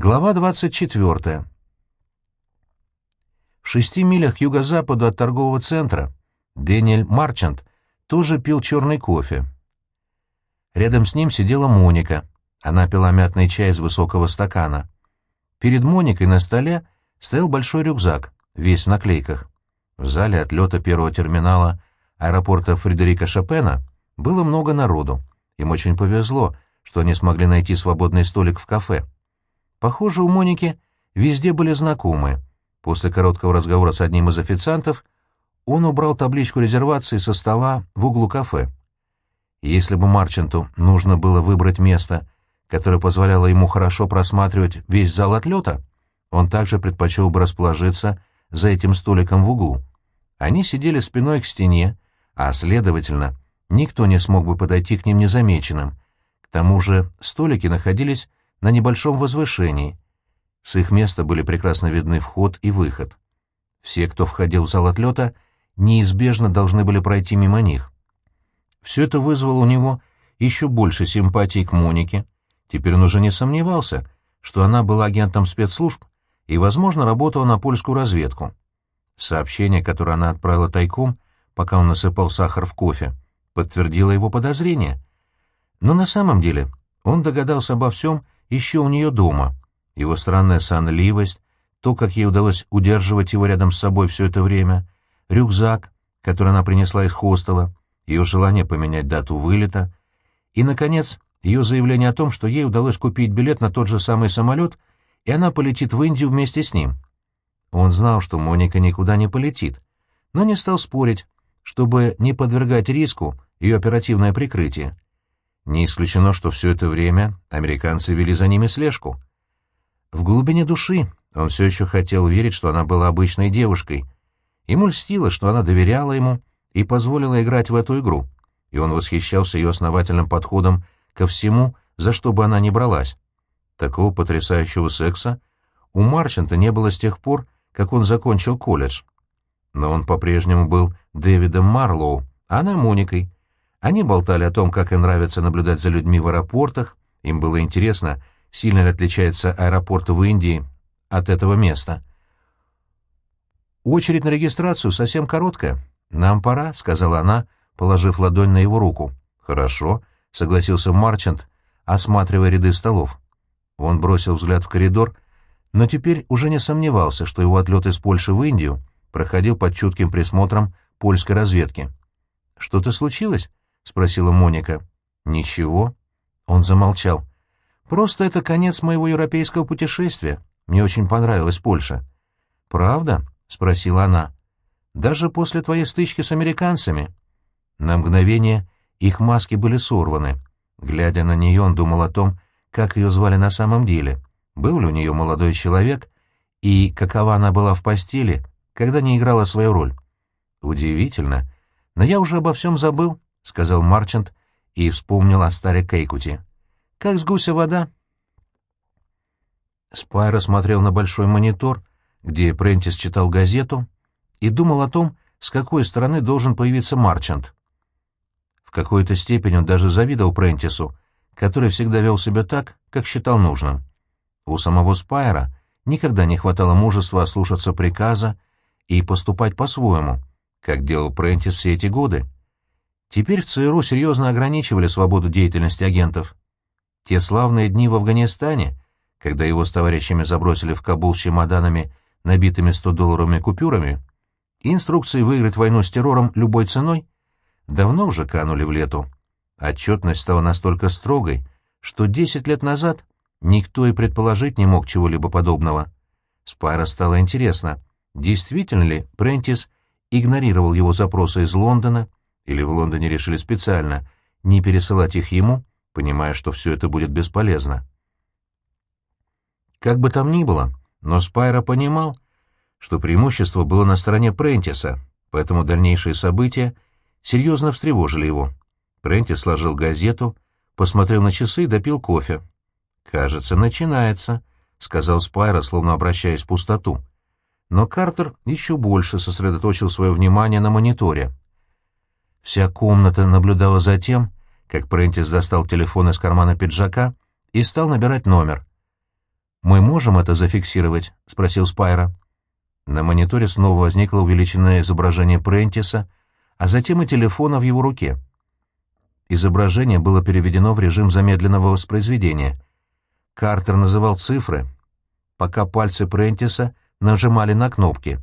Глава 24. В шести милях юго-западу от торгового центра Дэниэль Марчант тоже пил черный кофе. Рядом с ним сидела Моника. Она пила мятный чай из высокого стакана. Перед Моникой на столе стоял большой рюкзак, весь в наклейках. В зале отлета первого терминала аэропорта Фредерика Шопена было много народу. Им очень повезло, что они смогли найти свободный столик в кафе. Похоже, у Моники везде были знакомые. После короткого разговора с одним из официантов он убрал табличку резервации со стола в углу кафе. Если бы Марченту нужно было выбрать место, которое позволяло ему хорошо просматривать весь зал отлета, он также предпочел бы расположиться за этим столиком в углу. Они сидели спиной к стене, а, следовательно, никто не смог бы подойти к ним незамеченным. К тому же столики находились на небольшом возвышении. С их места были прекрасно видны вход и выход. Все, кто входил в зал отлета, неизбежно должны были пройти мимо них. Все это вызвало у него еще больше симпатии к Монике. Теперь он уже не сомневался, что она была агентом спецслужб и, возможно, работала на польскую разведку. Сообщение, которое она отправила тайком, пока он насыпал сахар в кофе, подтвердило его подозрения. Но на самом деле он догадался обо всем, еще у нее дома. Его странная сонливость, то, как ей удалось удерживать его рядом с собой все это время, рюкзак, который она принесла из хостела, ее желание поменять дату вылета, и, наконец, ее заявление о том, что ей удалось купить билет на тот же самый самолет, и она полетит в Индию вместе с ним. Он знал, что Моника никуда не полетит, но не стал спорить, чтобы не подвергать риску ее оперативное прикрытие. Не исключено, что все это время американцы вели за ними слежку. В глубине души он все еще хотел верить, что она была обычной девушкой. Ему льстило, что она доверяла ему и позволила играть в эту игру, и он восхищался ее основательным подходом ко всему, за что бы она ни бралась. Такого потрясающего секса у Марчанта не было с тех пор, как он закончил колледж. Но он по-прежнему был Дэвидом Марлоу, а она Моникой, они болтали о том, как им нравится наблюдать за людьми в аэропортах. Им было интересно, сильно ли отличается аэропорт в Индии от этого места. «Очередь на регистрацию совсем короткая. Нам пора», — сказала она, положив ладонь на его руку. «Хорошо», — согласился Марчант, осматривая ряды столов. Он бросил взгляд в коридор, но теперь уже не сомневался, что его отлет из Польши в Индию проходил под чутким присмотром польской разведки. «Что-то случилось?» — спросила Моника. «Ничего». Он замолчал. «Просто это конец моего европейского путешествия. Мне очень понравилась Польша». «Правда?» — спросила она. «Даже после твоей стычки с американцами?» На мгновение их маски были сорваны. Глядя на нее, он думал о том, как ее звали на самом деле, был ли у нее молодой человек и какова она была в постели, когда не играла свою роль. Удивительно, но я уже обо всем забыл. — сказал Марчант и вспомнил о старе Кейкути. «Как с гуся вода?» Спайро смотрел на большой монитор, где Прентис читал газету, и думал о том, с какой стороны должен появиться Марчант. В какой-то степени он даже завидовал Прентису, который всегда вел себя так, как считал нужным. У самого Спайра никогда не хватало мужества ослушаться приказа и поступать по-своему, как делал Прентис все эти годы. Теперь в ЦРУ серьезно ограничивали свободу деятельности агентов. Те славные дни в Афганистане, когда его с товарищами забросили в Кабул с чемоданами, набитыми 100-долларовыми купюрами, инструкции выиграть войну с террором любой ценой, давно уже канули в лету. Отчетность стала настолько строгой, что 10 лет назад никто и предположить не мог чего-либо подобного. Спайра стало интересно, действительно ли Прентис игнорировал его запросы из Лондона, или в Лондоне решили специально не пересылать их ему, понимая, что все это будет бесполезно. Как бы там ни было, но Спайра понимал, что преимущество было на стороне Прентиса, поэтому дальнейшие события серьезно встревожили его. Прентис сложил газету, посмотрел на часы и допил кофе. «Кажется, начинается», — сказал Спайра, словно обращаясь в пустоту. Но Картер еще больше сосредоточил свое внимание на мониторе. Вся комната наблюдала за тем, как Прентис достал телефон из кармана пиджака и стал набирать номер. «Мы можем это зафиксировать?» — спросил Спайра. На мониторе снова возникло увеличенное изображение Прентиса, а затем и телефона в его руке. Изображение было переведено в режим замедленного воспроизведения. Картер называл цифры, пока пальцы Прентиса нажимали на кнопки.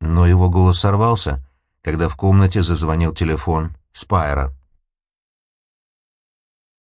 Но его голос сорвался, когда в комнате зазвонил телефон Спайра.